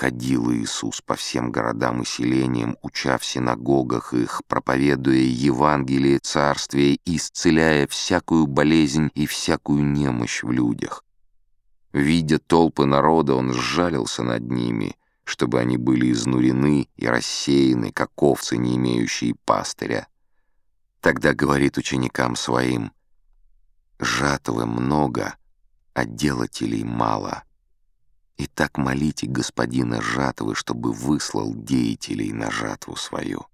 ходил Иисус по всем городам и селениям, уча в синагогах их, проповедуя Евангелие Царствия и исцеляя всякую болезнь и всякую немощь в людях. Видя толпы народа, он сжалился над ними, чтобы они были изнурены и рассеяны, как овцы, не имеющие пастыря. Тогда говорит ученикам своим, «Жатвы много, а делателей мало». Так молите господина жатвы, чтобы выслал деятелей на жатву свою.